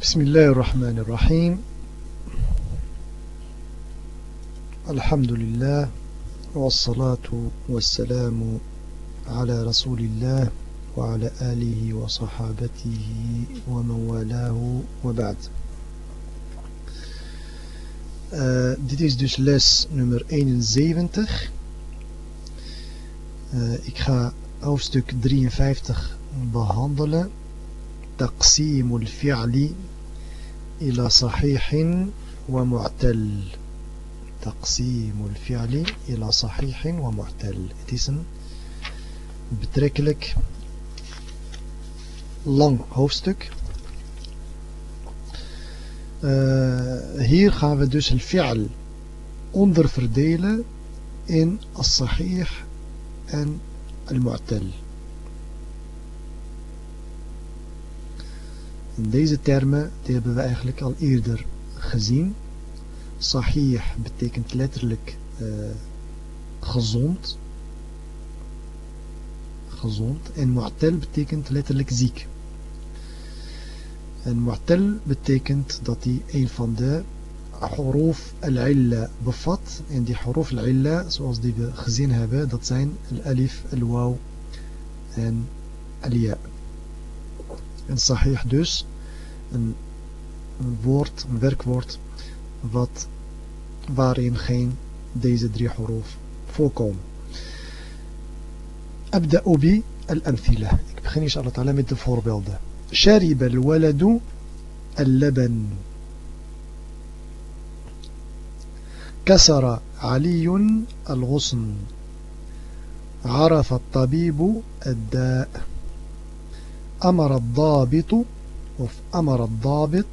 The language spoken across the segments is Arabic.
بسم الله الرحمن الرحيم الحمد لله والصلاة والسلام على رسول الله وعلى آله وصحابته ومن والاه وبعد Uh, dit is dus les nummer 71. Uh, ik ga hoofdstuk 53 behandelen. تقسيم الفعل إلى صحيح ومعتل تقسيم الفعل إلى صحيح ومعتل Het is een betrekkelijk lang hoofdstuk. Uh, hier gaan we dus het fi'al onderverdelen in as-sahih en al-mu'tal. Deze termen die hebben we eigenlijk al eerder gezien. Sahih betekent letterlijk uh, gezond. Gezond. En mu'tal betekent letterlijk ziek. En mu'tal betekent dat hij een van de huruf al-illa bevat. En die huruf al-illa, zoals die we gezien hebben, dat zijn al-alif, al-waw en al-ya. En sahih dus een, woord, een werkwoord wat, waarin geen deze drie huruf voorkomen. أبدأ بالأمثلة ik begin إن شاء الله met de voorbeelden شرب الولد اللبن كسر علي الغصن عرف الطبيب الداء أمر الضابط أمر الضابط.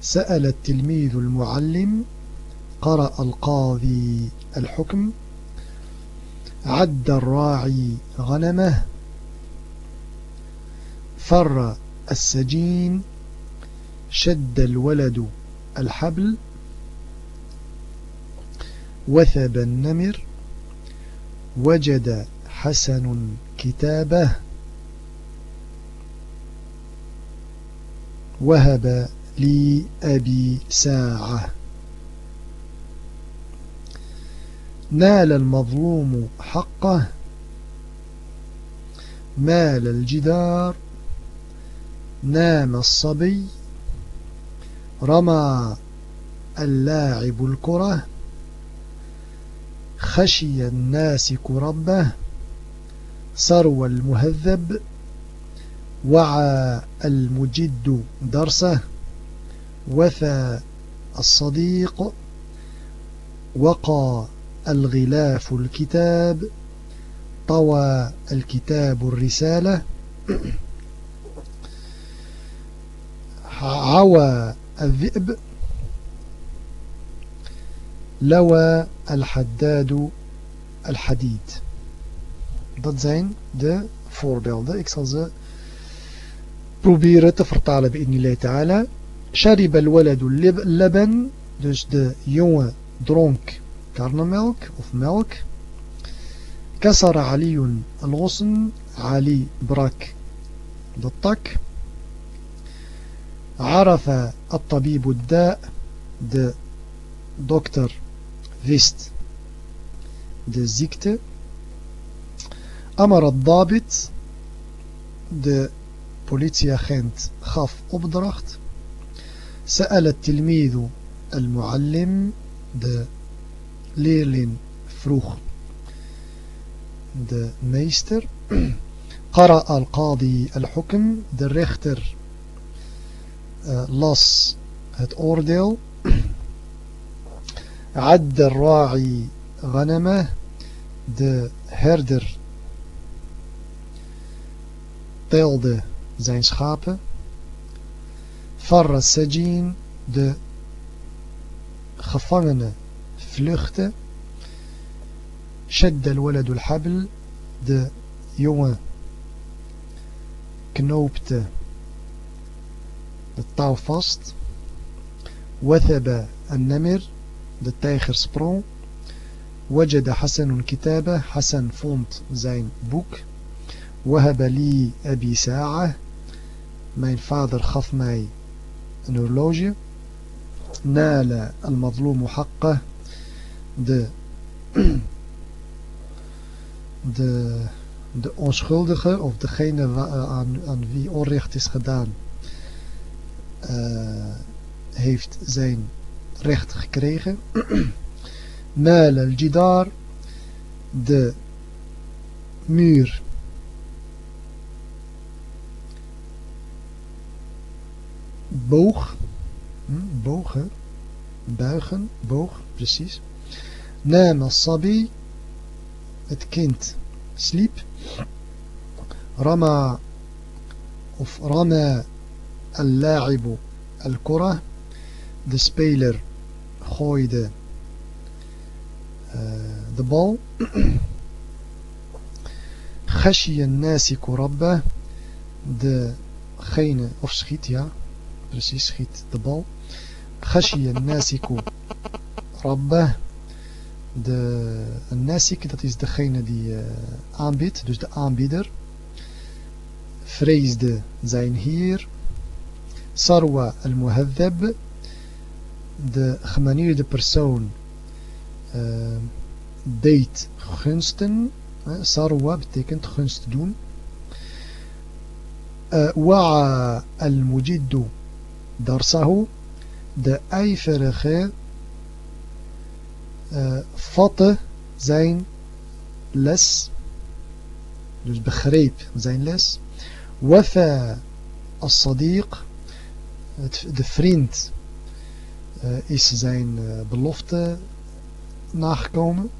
سأل التلميذ المعلم قرأ القاضي الحكم. عد الراعي غنمه. فر السجين. شد الولد الحبل. وثب النمر. وجد حسن كتابه. وهب لي أبي ساعة. نال المظلوم حقه مال الجدار نام الصبي رمى اللاعب الكرة خشي الناسك ربه صرو المهذب. وعى المجد درسه وفى الصديق وقى الغلاف الكتاب طوى الكتاب الرسالة عوى الذئب لوى الحداد الحديد. Dat zijn de voorbeelden. Ik zal ze proberen te vertalen bi'idnillah ta'ala. Sharib al-waladu laban, dus de jongen dronk karnemelk of melk. Kasara Aliun al-ghusn, Ali brak de tak. Arafa at-tabibu da, de dokter wist de ziekte. Amar al-dabit, de politieagent gaf opdracht. سأل التلميذ المعلم de leerling vroeg de meester قرأ القاضي الحكم de rechter uh, las het oordeel عد الراعي غنمه de herder telde zijn schapen. Farra Sajin, de gevangene vluchtte. Shadda al-walad al-habl, de jongen knoopte de touw vast. Wathaba al-namir, de tijger sprong. Wajada Hassan kitaba, Hassan vond zijn boek. Wahaba li abi sa'a, Mijn vader gaf mij een horloge. Nala al-mazloom haqqah. De, de, de onschuldige of degene aan, aan wie onrecht is gedaan uh, heeft zijn recht gekregen. Mal al-jidar, de muur. Boog, hm, bogen, buigen, boog, precies. Naam al-sabi, het kind sliep. Rama of Rama al-la'ibu al-kura, de speler gooide uh, de bal. Khashiya nasiku rabba, degene, of schiet, ja, precies, schiet de bal. Khashiya nasiku rabba, de nasik, dat is degene die uh, aanbiedt, dus de aanbieder. Vreesde zijn heer. Sarwa al-muhadhab, de gemanierde persoon uh, deed gunsten. Sarwa betekent gunst doen. Wa'a al-mujiddu darsahu. De ijverige uh, vatte zijn les. Dus begreep zijn les. Wafa as-sadiq. De vriend uh, is zijn uh, belofte nagekomen.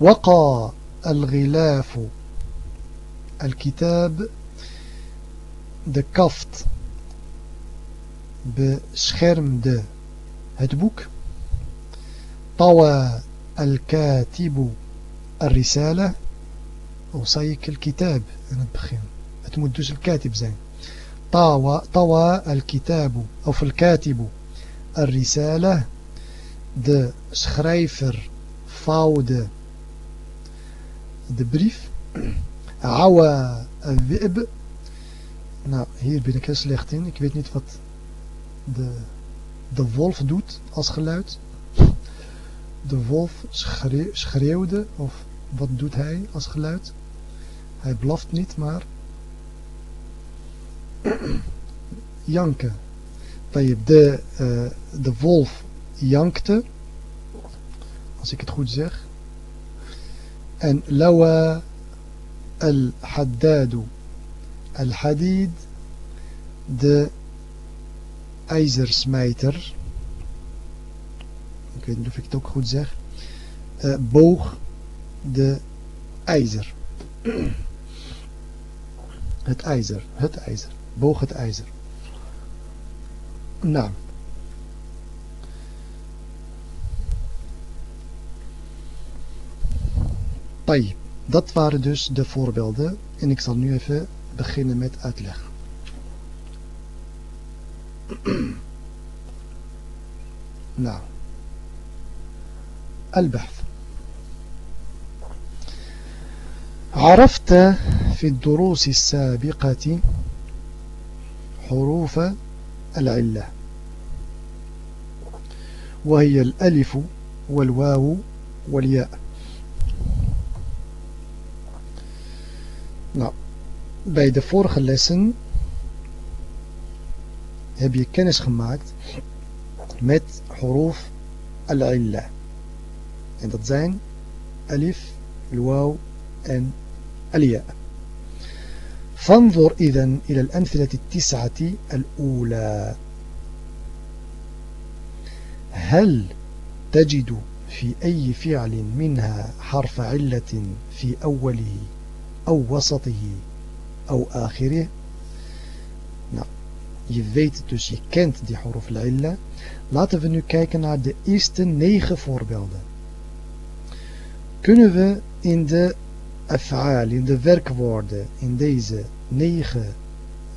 وقى الغلاف الكتاب de kaft beschermde het boek طوى الكاتب الرسالة ik الكتاب het moet dus الكاتب zijn طوى, طوى الكتاب of الكاتب الرسالة de schrijver vouwde de brief. Awa al-wi'b. Nou, hier ben ik heel slecht in. Ik weet niet wat de, de wolf doet als geluid. De wolf schreeuw, schreeuwde. Of wat doet hij als geluid? Hij blaft niet, maar... Janken. De, uh, de wolf jankte. Als ik het goed zeg. En lawa al-haddadu al-Hadid, de ijzersmijter. Ik weet niet of ik het ook goed zeg. Uh, boog de ijzer. het ijzer, het ijzer. Boog het ijzer. Nou. Dat waren dus de voorbeelden. En ik zal nu even beginnen met uitleg. nou, البحث. عرفت في الدروس السابقة حروف العلة. وهي الألف والواو والياء. Nou, bij de vorige lessen heb je kennis gemaakt met huruf al-illa. En dat zijn alif, al-waw en al-ya. فانظر إذن إلى الأمثلة التسعة الأولى هل تجد في أي فعل منها حرف علة في أوله أو وسطه Oh, eh, of akhirih. Nou, je weet dus, je kent die huruf lailla. Laten we nu kijken naar de eerste negen voorbeelden. Kunnen we in de afhaal, in de werkwoorden, in deze negen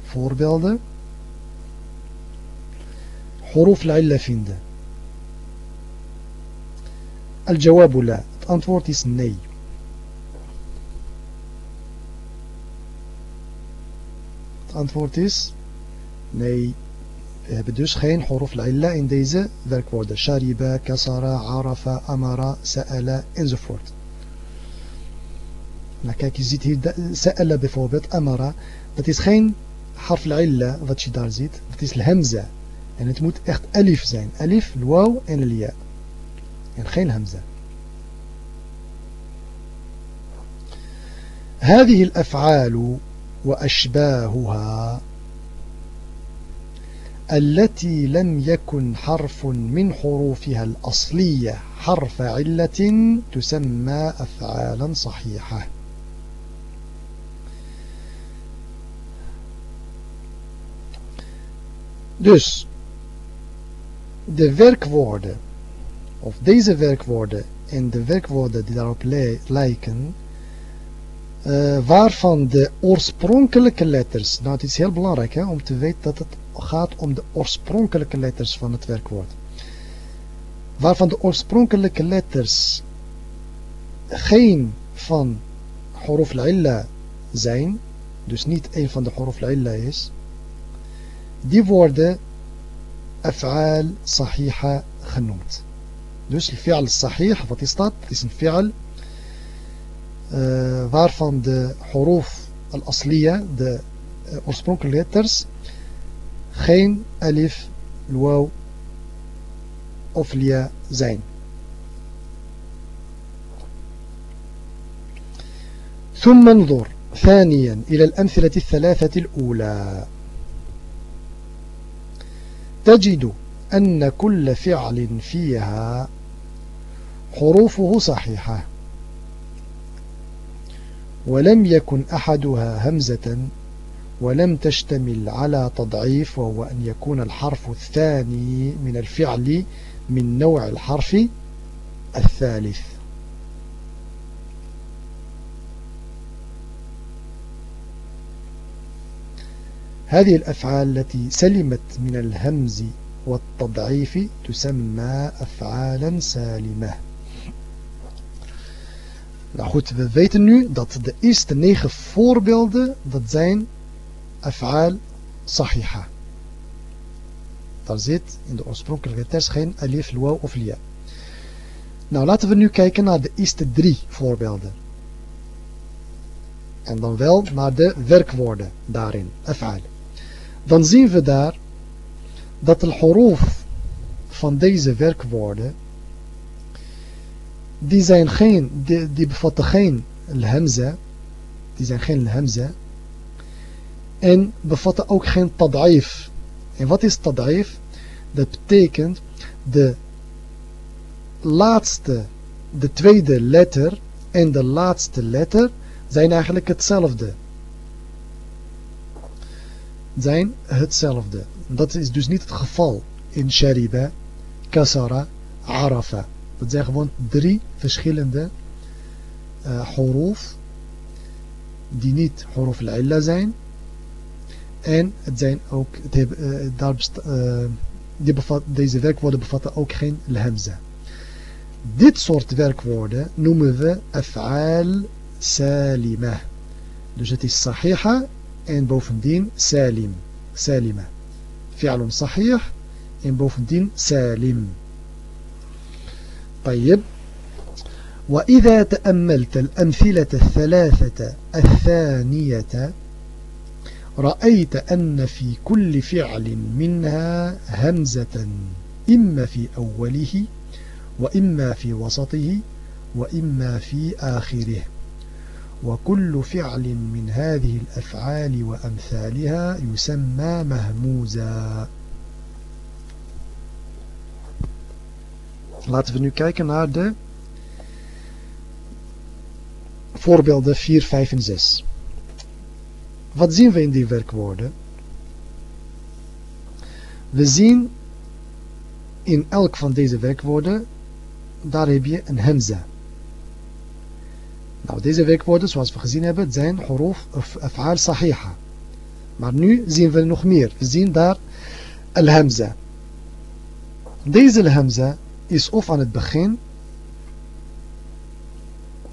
voorbeelden, huruf lailla vinden? Al-jawabu la. Het antwoord is nee. Het antwoord is Nee, we hebben dus geen huruf al-illa in deze werkwoorden. Shariba, kasara, arafa, amara, sa'ala enzovoort. Nou kijk, je ziet hier sa'ala bijvoorbeeld, amara. Dat is geen harf al-illa wat je daar ziet. Dat is al-hamza. En het moet echt alif zijn. Alif, waw en al-ya. En geen hamza. هذه الأفعال وأشباهها التي لم يكن حرف من حروفها الأصلية حرف علة تسمى أفعالا صحيحة Dus, de werkwoorden, of deze werkwoorden en de werkwoorden die daarop lijken, uh, waarvan de oorspronkelijke letters, nou het is heel belangrijk hè, om te weten dat het gaat om de oorspronkelijke letters van het werkwoord. Waarvan de oorspronkelijke letters geen van huruf al zijn, dus niet een van de huruf al is, die worden af'al sahiha genoemd. Dus fi'al sahih, wat is dat? Het is een fi'al waarvan de huruf al-asliya, de uh, oorspronkelijke letters, geen alif, waw of lia zijn. ثم انظر ثانيا إلى الأمثلة الثلاثة الأولى تجد أن كل فعل فيها حروفه صحيحة ولم يكن أحدها همزة ولم تشتمل على تضعيف وهو أن يكون الحرف الثاني من الفعل من نوع الحرف الثالث. هذه الأفعال التي سلمت من الهمز والتضعيف تسمى أفعالا سالمة. Nou goed, we weten nu dat de eerste negen voorbeelden, dat zijn af'al sahiha. Daar zit in de oorspronkelijke tekst geen alif, waw of lia. Nou, laten we nu kijken naar de eerste drie voorbeelden. En dan wel naar de werkwoorden daarin, af'al. Dan zien we daar dat de huruf van deze werkwoorden die zijn geen, die, die bevatten geen hamza, die zijn geen hamza, en bevatten ook geen tad'if. En wat is tad'if? Dat betekent de laatste, de tweede letter en de laatste letter zijn eigenlijk hetzelfde. Zijn hetzelfde. Dat is dus niet het geval in shariba, kasara, arafa. Dat zijn gewoon drie verschillende uh, die niet huruf al-illa zijn. En het zijn ook, het daar uh, die bevat, deze werkwoorden bevatten ook geen al-hamza. Dit soort werkwoorden noemen we af'al salima. Dus het is sahiha en bovendien salim. Salima. Fi'alun sahih en bovendien salim. طيب. وإذا تأملت الأمثلة الثلاثة الثانية رأيت أن في كل فعل منها همزة إما في أوله وإما في وسطه وإما في آخره. وكل فعل من هذه الأفعال وأمثالها يسمى مهموزا. Laten we nu kijken naar de voorbeelden 4, 5 en 6. Wat zien we in die werkwoorden? We zien in elk van deze werkwoorden, daar heb je een hemza. Nou, deze werkwoorden, zoals we gezien hebben, zijn huruf of af'al sahiha. Maar nu zien we nog meer. We zien daar al-hamza. Deze hamza is of aan het begin,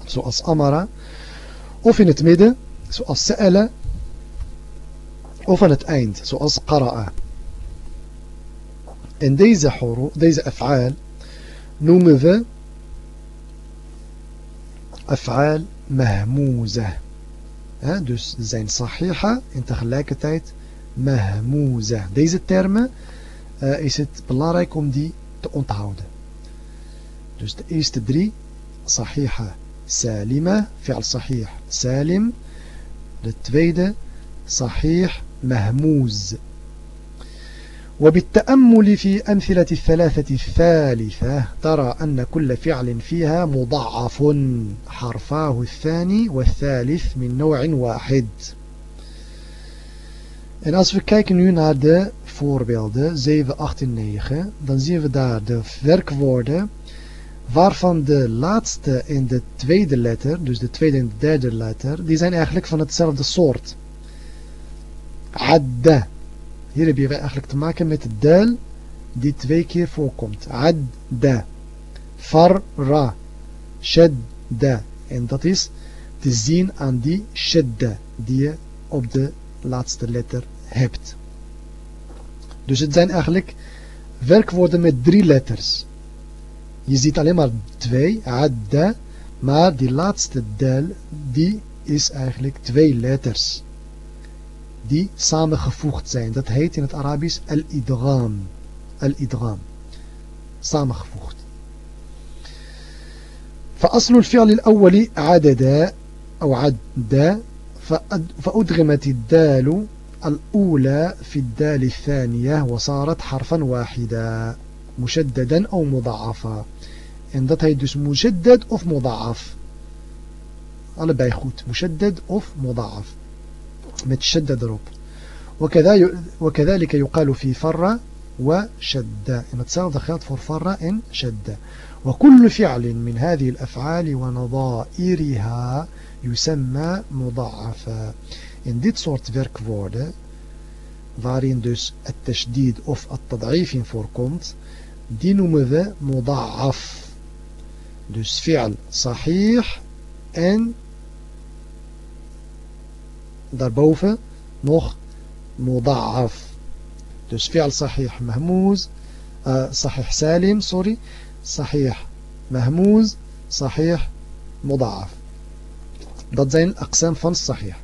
zoals amara, of in het midden, zoals sa'ala, of aan het eind, zoals qara'a. En deze, horo, deze af'aal noemen we af'aal mahmoeza. Dus zijn sahiha en tegelijkertijd mahmoeza. Deze termen uh, is het belangrijk om die te onthouden. Dus de eerste drie, sahiha salima, fi'al sahih salim. De tweede, sahih mahmouz. وبالتأمل في أمثلة الثلاثة الثالثة ترى أن كل فعل فيها مضعف حرفاه الثاني والثالث من نوع واحد En als we kijken nu naar de voorbeelden 7, 8 en 9, dan zien we daar de werkwoorden waarvan de laatste en de tweede letter, dus de tweede en de derde letter, die zijn eigenlijk van hetzelfde soort. Adda. Hier heb je eigenlijk te maken met de dal die twee keer voorkomt. Adda. Farra. Shadda. En dat is te zien aan die shadda die je op de laatste letter hebt. Dus het zijn eigenlijk werkwoorden met drie letters. Je ziet alleen maar twee, adda, maar die laatste del, die is eigenlijk twee letters. Die samengevoegd zijn. Dat heet in het Arabisch al-idgham. Al-idgham. Samengevoegd. فأصل الفعل الأول عدد أو عد فأدغمت الدال الأولى في الدال الثانية وصارت حرفا واحدا مشددا أو مضعفا إن ذات هي دوس مشدد أو مضعف على بيخوت مشدد أو مضعف متشدد روب وكذا وكذلك يقال في فر وشد en hetzelfde geldt voor فر en شد. وكل فعل من هذه الأفعال ونظائرها يسمى مضعفا en dit soort werkwoorden waarin dus het tashdid of het tadaif in voorkomt, die noemen we muda'af Dus fi'al sahih en daarboven nog muda'af. Dus fi'al sahih mahmouz, uh, sahih salim, sorry, sahih mahmouz, sahih muda'af. Dat zijn aqsam van sahih.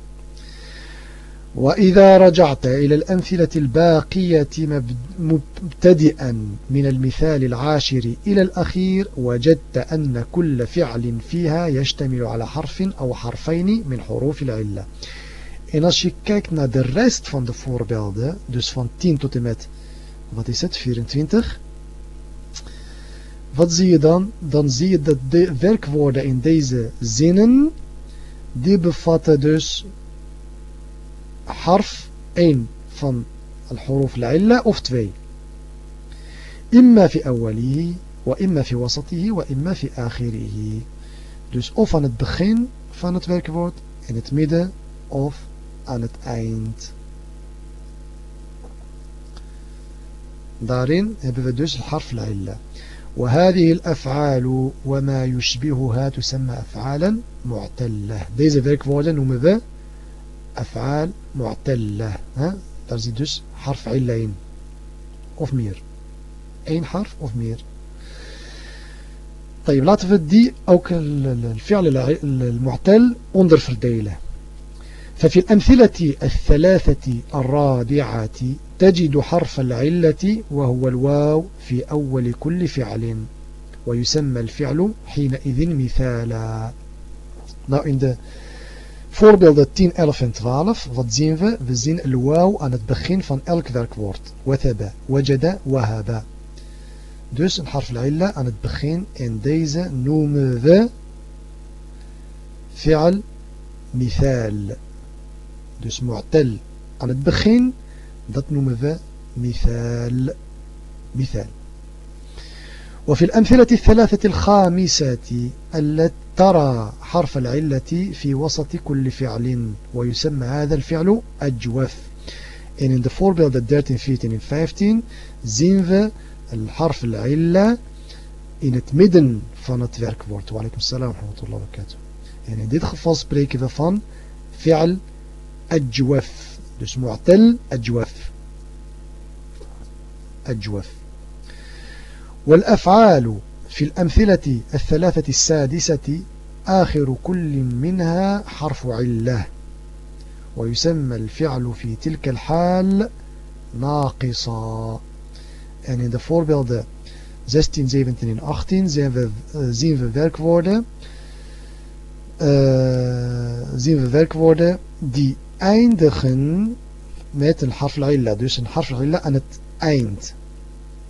وإذا رجعت إلى الأمثلة الباقية مبتدئا من المثال العاشر إلى الأخير وجدت أن كل فعل فيها يشتمل على حرف أو حرفين من حروف العلة En als je kijkt naar de rest van de voorbeelden, dus van 10 tot en met, wat is het, 24. Wat zie je dan? Dan zie je dat de werkwoorden in deze zinnen, die bevatten dus حرف أين فن الحروف العلة أوف تفي إما في أوله وإما في وسطه وإما في آخره. dus of aan het begin van het werkwoord in het midden of aan het eind daarin hebben we dus الحرف العلة. وهذه الأفعال وما يشبهها تسمى أفعالا معتلة. deze werkwoorden noemen we أفعال معتلة ها؟ zit illa in of meer één harf of meer طيب laten die ook الفعل المعتل onderverdelen ففي الأمثلة الثلاثة الرابعة تجد حرف العلة وهو الواو في أول كل فعل ويسمى الفعل حينئذ مثالا. Nou in de Voorbeelden 10, 11 en 12. Wat zien we? We zien el wauw aan het begin van elk werkwoord. Wathaba, wajada, wahaba. Dus een harf al aan het begin. En deze noemen we fi'al mithal. Dus mu'tal aan het begin. Dat noemen we mithal. Mithal. وفي الأمثلة الثلاثة الخامسة التي ترى حرف العلة في وسط كل فعل ويسمى هذا الفعل أجوف En in de voorbeelden 13, 14 en 15 zien we الحرف العلة in het midden van het werkwoord. Wa alaikum salam wa rahmatullahi wa barakatuh. En in dit geval spreken we van fi'al ajwaf. Dus معتل أجوف أجوف والأفعال في الأمثلة الثلاثة السادسة آخر كل منها حرف علة ويسمى الفعل في تلك الحال ناقصا En in de voorbeelden 16, 17 en 18 zien we, uh, zien we werkwoorden uh, zien we werkwoorden die eindigen met een harf illa. Dus een harf illa aan het eind.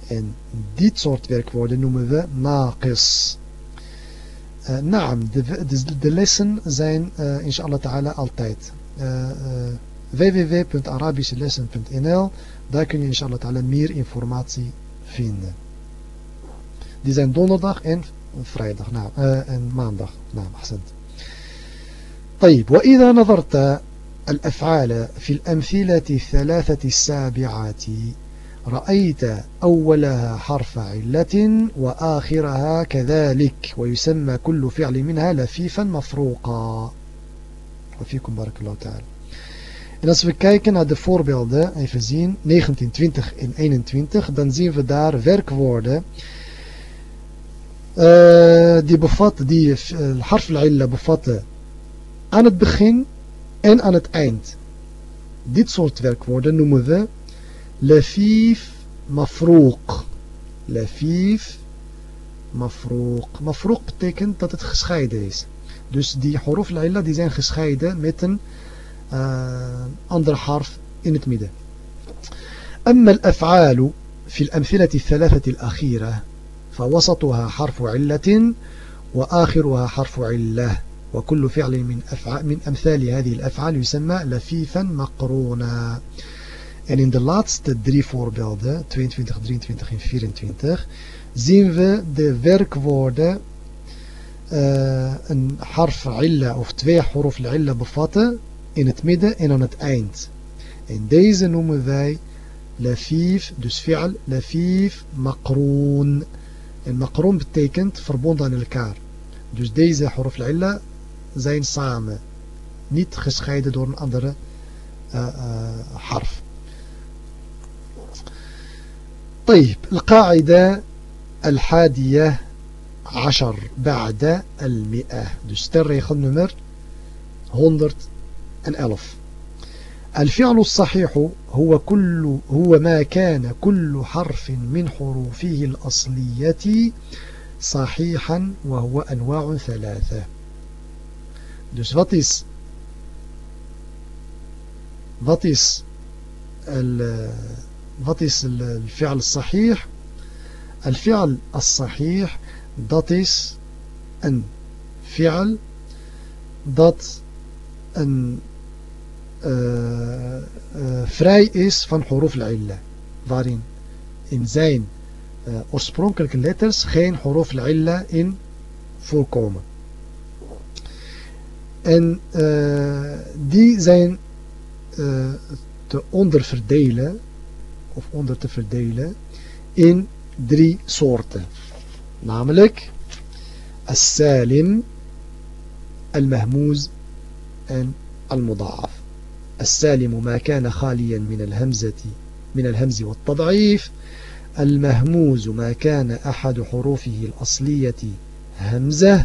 En dit soort werkwoorden noemen we naqis. Uh, naam, de, de, de lessen zijn uh, inshallah ta'ala altijd. Uh, www.arabischelessen.nl Daar kun je inshallah ta'ala meer informatie vinden. Die zijn donderdag en vrijdag uh, en maandag. Nou, أحسنت. طيب وإذا نظرت الأفعال في الأمثلة الثلاثة السابعات رأيت أولها حرف علة وآخرها كذلك ويسمى كل فعل منها لفيفا مفروقا وفيكم بارك الله تعالى En als we kijken naar de voorbeelden, even zien, 19, 20 en 21, dan zien we daar werkwoorden uh, die bevatten, die uh, harf al bevatten aan het begin en aan het eind. Dit soort werkwoorden noemen we لفيف مفروق. لفيف مفروق. مفروق betekent dat het gescheiden is حروف العلة دي زين gescheiden met een uh, حرف in het أما الأفعال في الأمثلة الثلاثة الأخيرة فوسطها حرف علة وآخرها حرف علة. وكل فعل من افعال من أمثال هذه الأفعال يسمى لفيفا مقرونا. En in de laatste drie voorbeelden, 22, 23 en 24, zien we de werkwoorden uh, een harf illa of twee harf illa bevatten in het midden en aan het eind. En deze noemen wij lafif, dus fi'al, lafif maqroon. En maqroon betekent verbonden aan elkaar. Dus deze huruf illa zijn samen. Niet gescheiden door een andere uh, uh, harf. طيب القاعدة الحادية عشر بعد المئة. dus sterregel nummer 111 الفعل الصحيح هو كل هو ما كان كل حرف من حروفه الأصلية صحيحا وهو أنواع ثلاثة. Dus wat is, wat wat is الفعل الصحيح? الفعل الصحيح dat is een fi'al dat een uh, uh, vrij is van huruf al-illa waarin in zijn uh, oorspronkelijke letters geen huruf al-illa in voorkomen En uh, die zijn uh, te onderverdelen, of onder te verdelen, in drie soorten. Namelijk, السالم المهموز en المضاعف السالم ما كان خاليا من الهمزة من الهمز والتضعيف المهموز ما كان أحد حروفه الأصلية همزة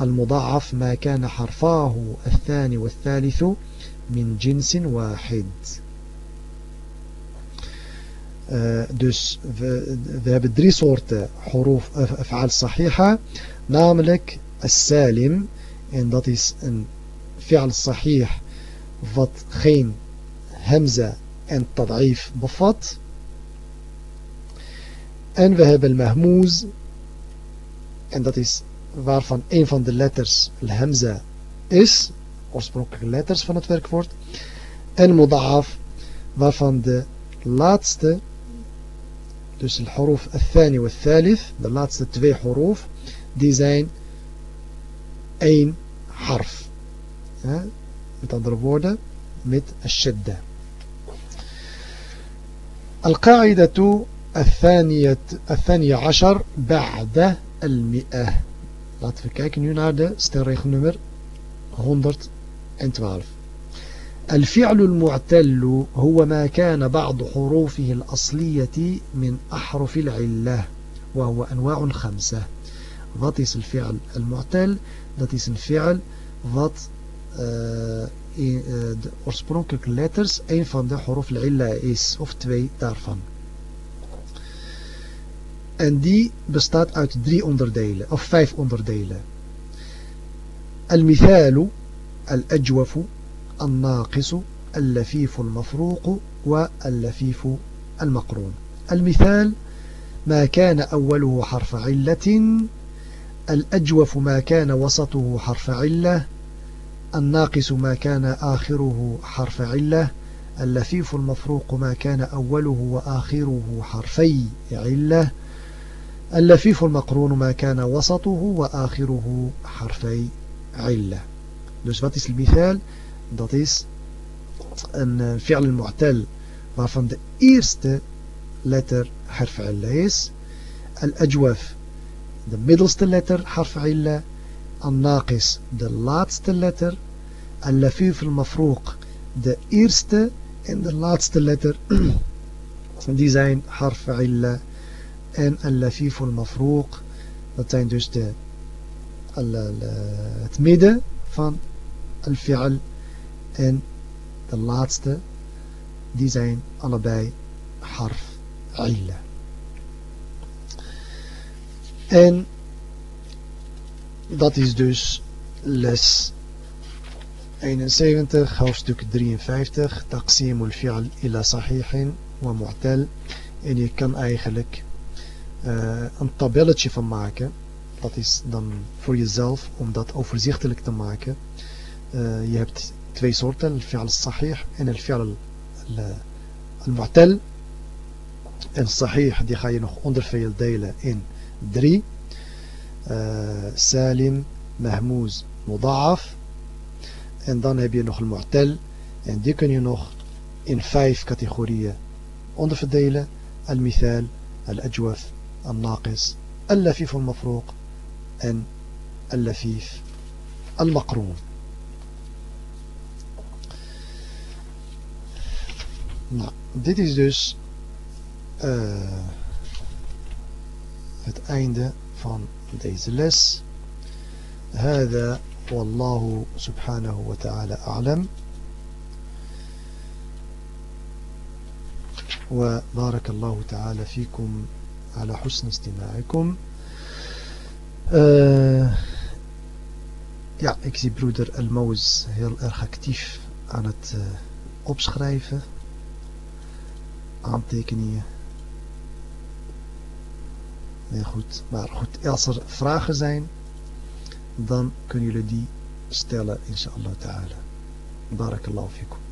المضاعف ما كان حرفاه الثاني والثالث من جنس واحد Uh, dus we, we hebben drie soorten huruf af'al sahiha. Namelijk as-salim. En dat is een fi'al sahih wat geen hamza en tad'if bevat. En we hebben al-mahmouz. En dat is waarvan een van de letters al-hamza is, oorspronkelijke letters van het werkwoord, en muda'af, waarvan de laatste, dus al-huruf al-thani wa al-thalith, de laatste twee huruf, die zijn één harf. Ja, met andere woorden, met al-shadda. القاعدة الثانية, الثانية عشر بعد المئة Laten we kijken nu naar de stelregel nummer 112. الفعل المعتل هو ما كان بعض حروفه الأصلية من أحرف العلة وهو أنواع خمسة Wat is الفعل المعتل? Dat is een fi'al wat uh, in, uh, de oorspronkelijke letters een van de huruf al-illa is, of twee daarvan. En die bestaat uit drie onderdelen, of vijf onderdelen. المثال الأجوف الناقص اللفيف المفروق واللفيف المقرون المثال ما كان أوله حرف علة الأجوف ما كان وسطه حرف علة الناقص ما كان آخره حرف علة اللفيف المفروق ما كان أوله وآخره حرفي علة اللفيف المقرون ما كان وسطه وآخره حرفي علة Dus wat is het مثال? Dat is een fi'al mu'tal waarvan de eerste letter harf illa is. Al-ajwaf de middelste letter harf illa. Al-naqis de laatste letter. Al-lafif al-mafroq de eerste en de laatste letter. die zijn harf illa. En al-lafif al-mafroq dat zijn dus de, het midden van al-fi'al en de laatste die zijn allebei harf illa. En dat is dus les 71, hoofdstuk 53, taqsimul ila sahihin wa mu'tal. En je kan eigenlijk uh, een tabelletje van maken. Dat is dan voor jezelf om dat overzichtelijk te maken. Uh, je hebt twee soorten, al-fi'al sahih en al-fi'al al-mu'tal. En sahih die ga je nog onderverdelen in drie. Uh, salim, mahmouz, muda'af. En dan heb je nog al-mu'tal. En die kun je nog in vijf categorieën onderverdelen. Al-mithal, al-ajwaf, al-naqis, al-lafif al-mafruq en al-lafif al-maqroon. Nou, dit is dus uh, het einde van deze les. هذا والله سبحانه وتعالى أعلم وبارك الله تعالى فيكم على حسن استماعكم uh, ja, ik zie broeder Elmouz heel erg actief aan het uh, opschrijven aantekeningen. Nee, goed. Maar goed, als er vragen zijn, dan kunnen jullie die stellen, inshallah ta'ala. Barakallahu fikum.